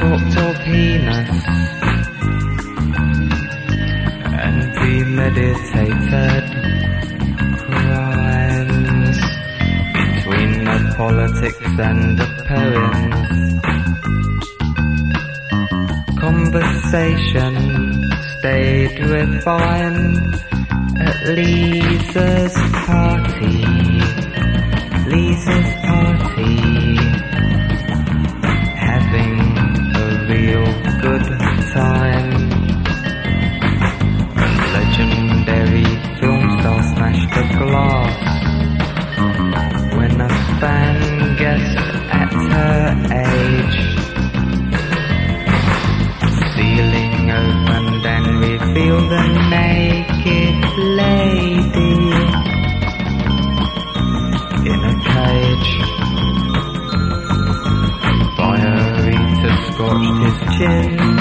Of peanuts, and premeditated crimes between the politics and the poems. Conversation stayed refined at Lisa's party. Lisa's when a fan guest at her age ceiling opened and revealed a naked lady in a cage. Fire eater scorched his chin.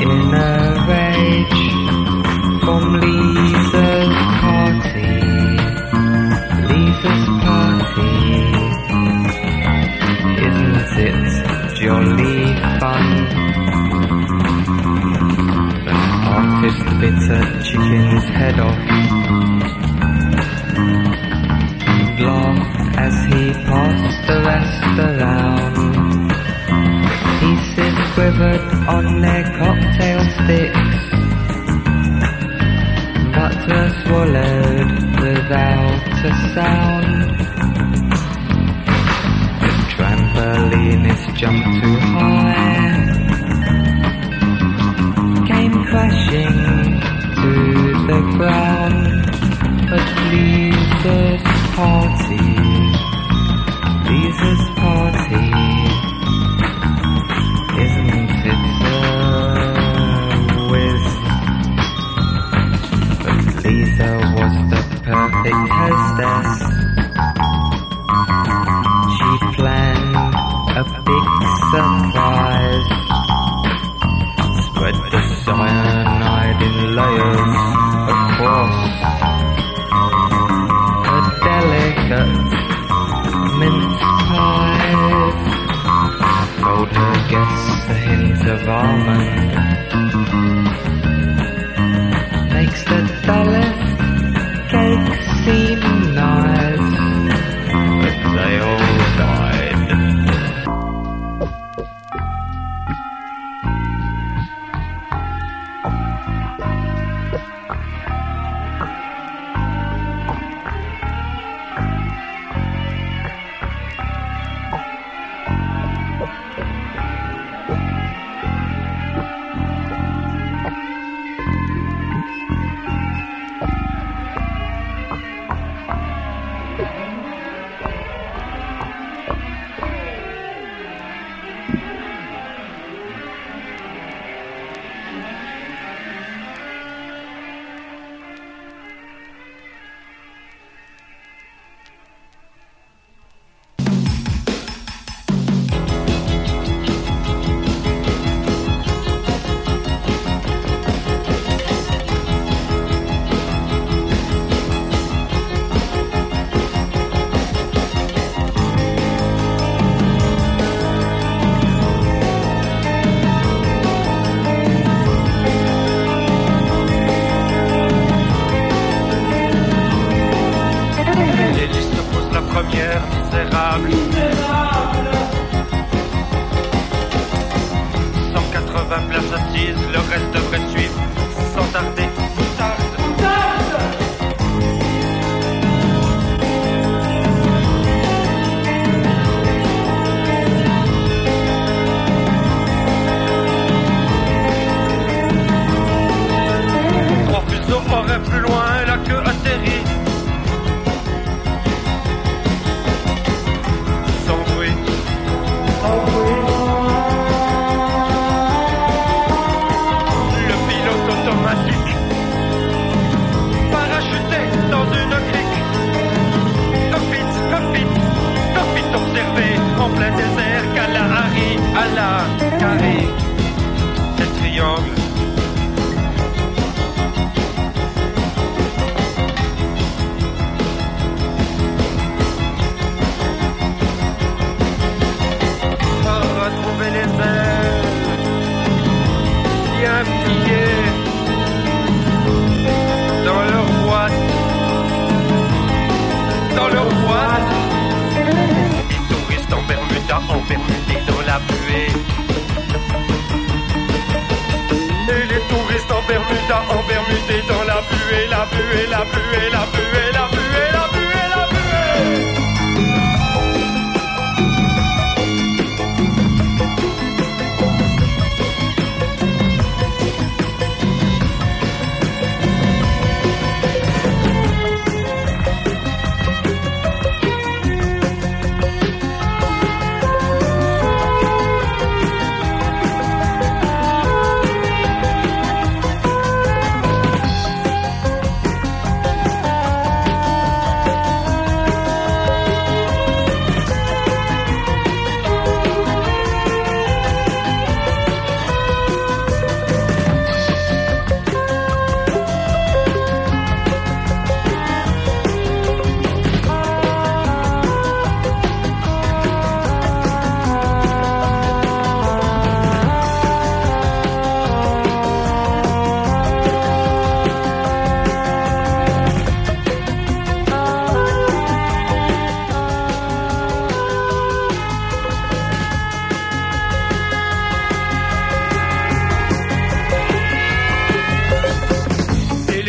In a rage jolly fun? An artist bit a chicken's head off and laughed as he passed the rest around. Pieces quivered on their cocktail sticks, but were swallowed without a sound. Trampolinist jumped too high, came crashing to the ground. But Lisa's party, hint Misérable. misérable. la pluie, la pluie, la.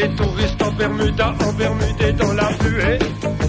les touristes en Bermuda, en Bermuda dans la pluie.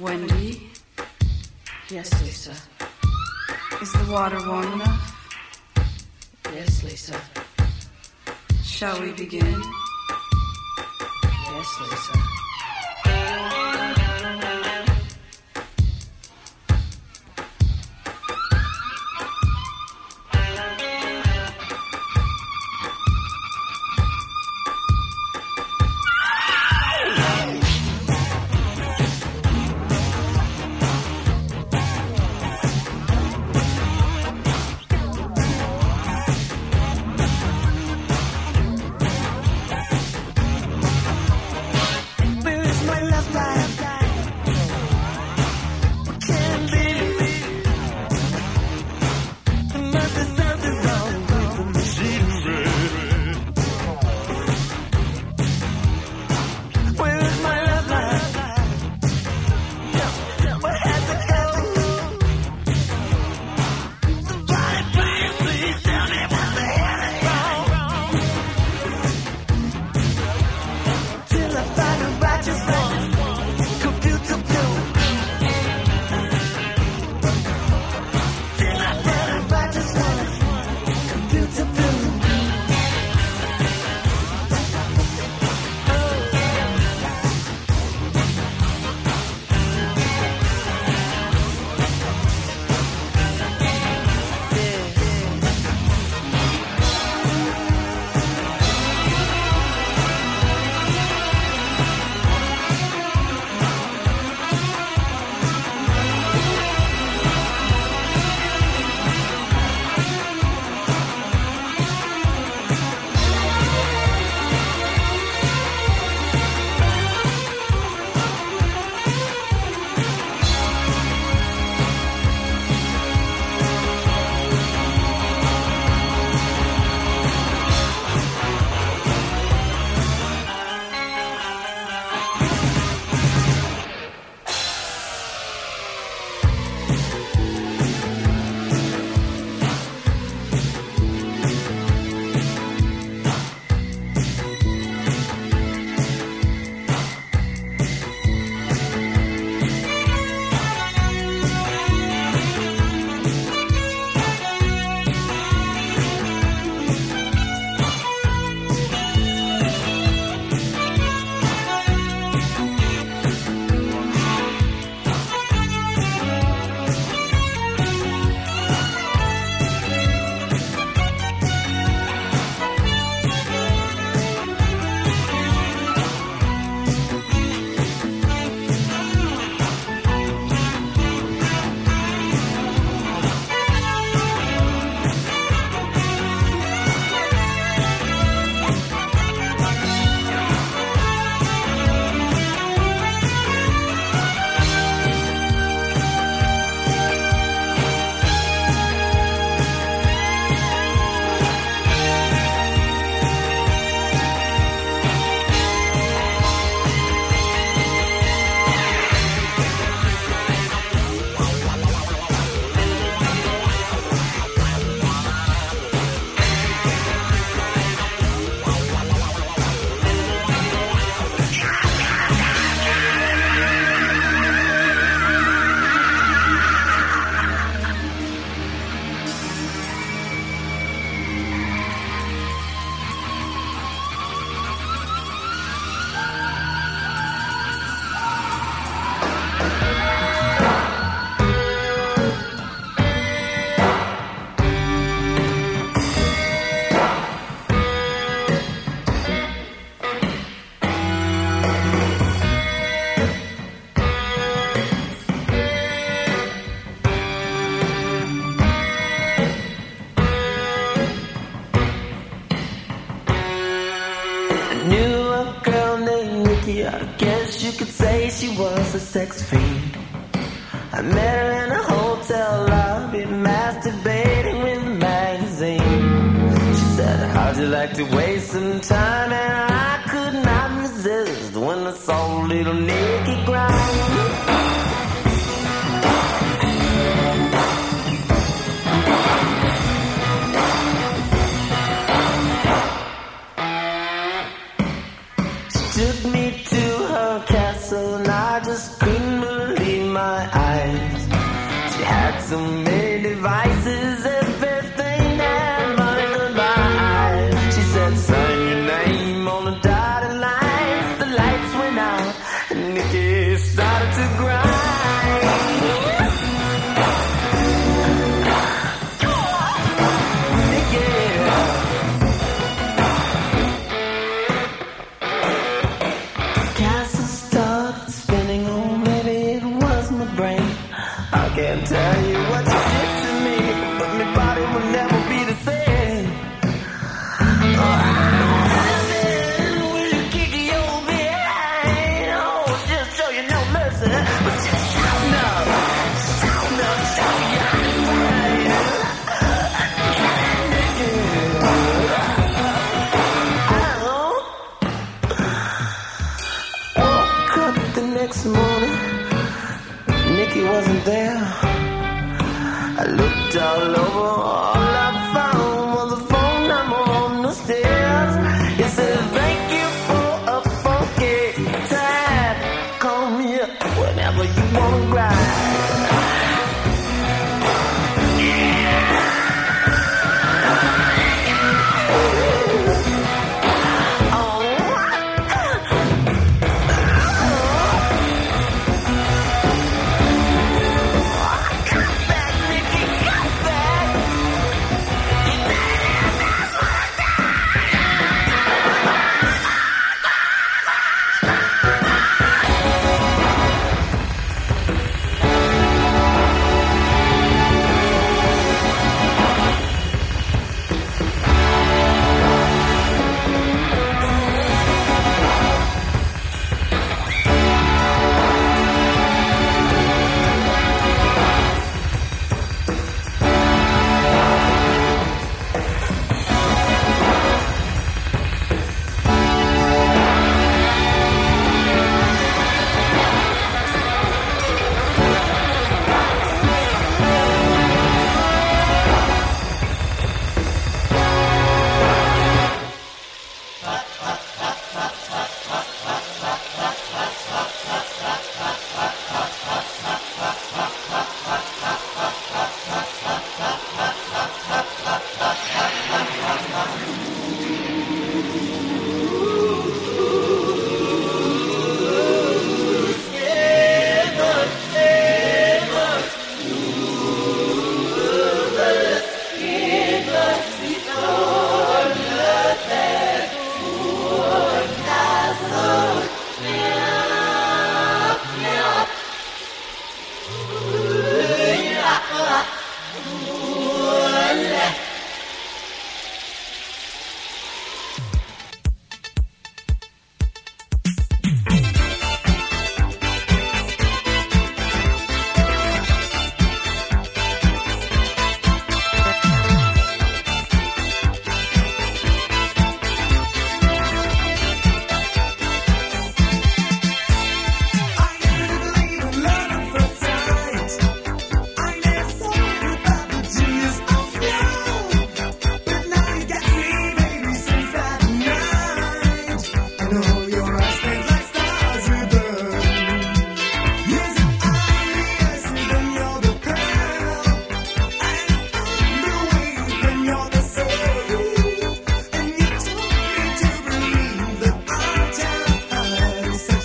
Wendy? Yes, Lisa. Is the water warm enough? Yes, Lisa. Shall we begin? Yes, Lisa.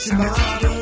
Shimada.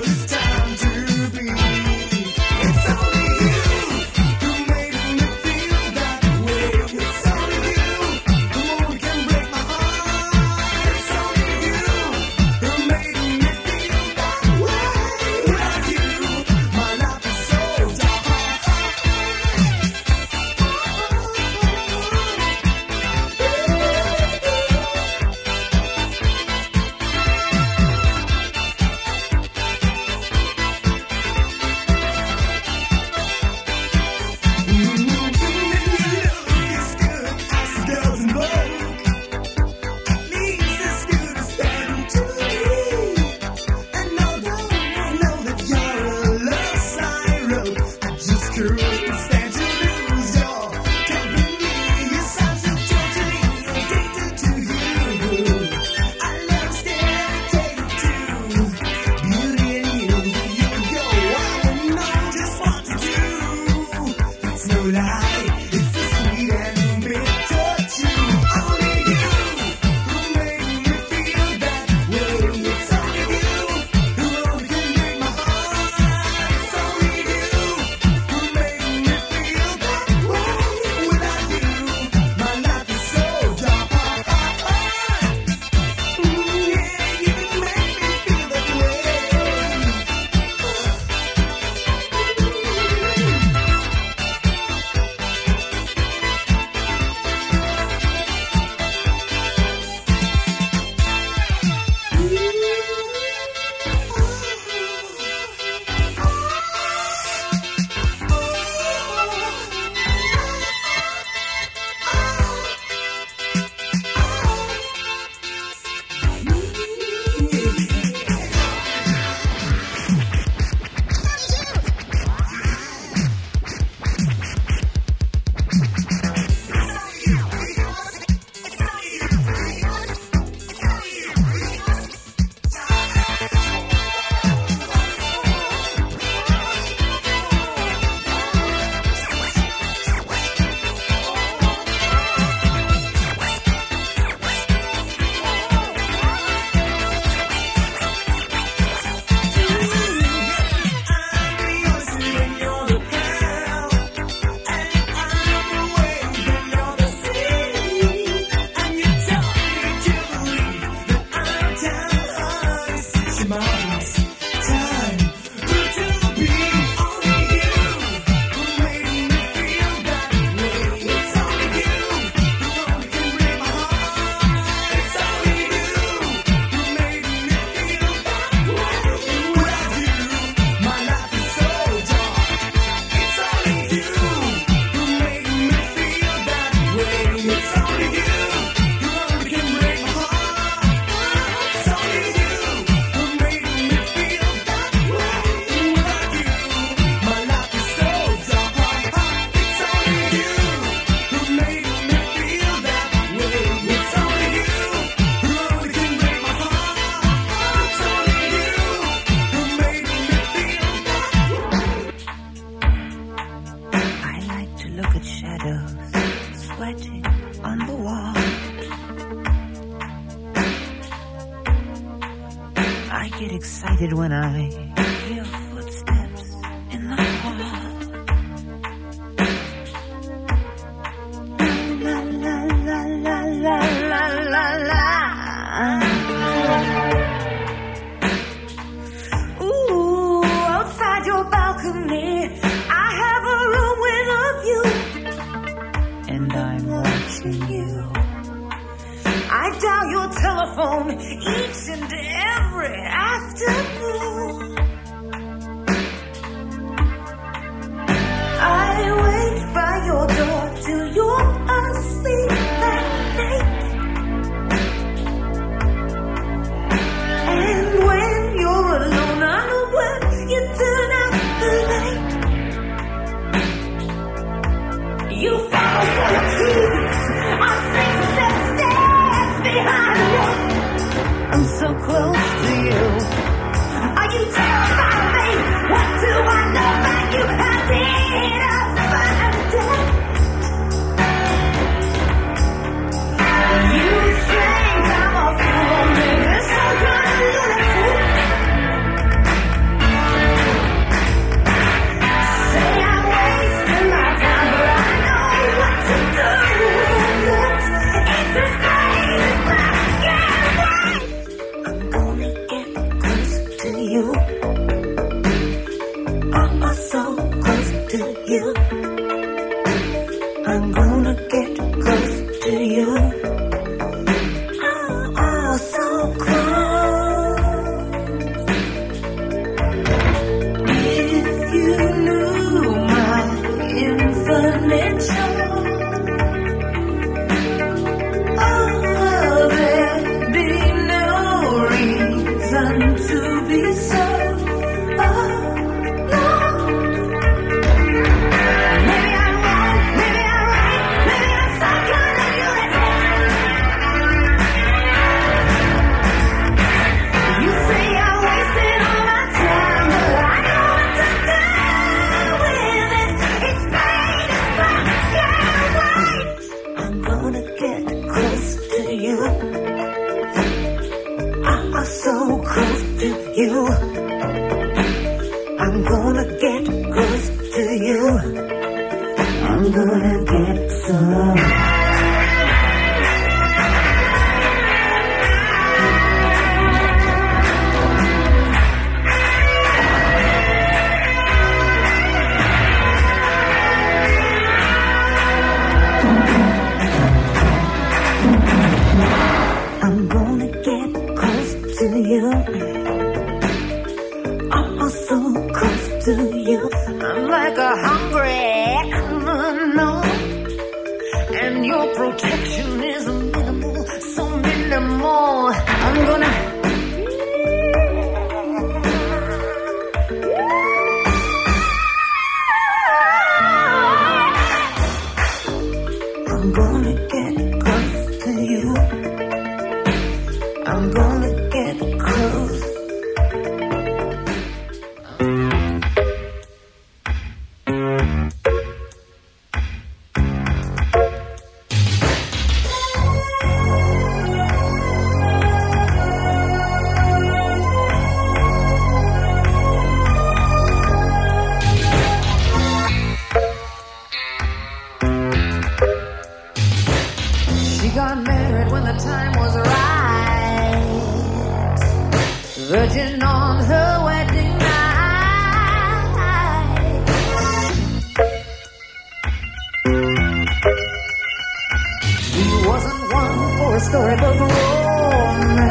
a storybook romance.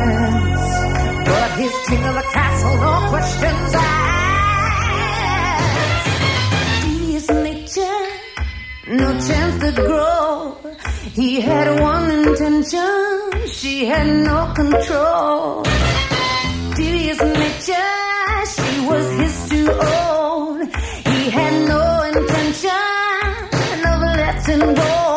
But he's king of the castle, no questions asked. His nature, no chance to grow. He had one intention, she had no control. Devious nature, she was his to own. He had no intention of letting go.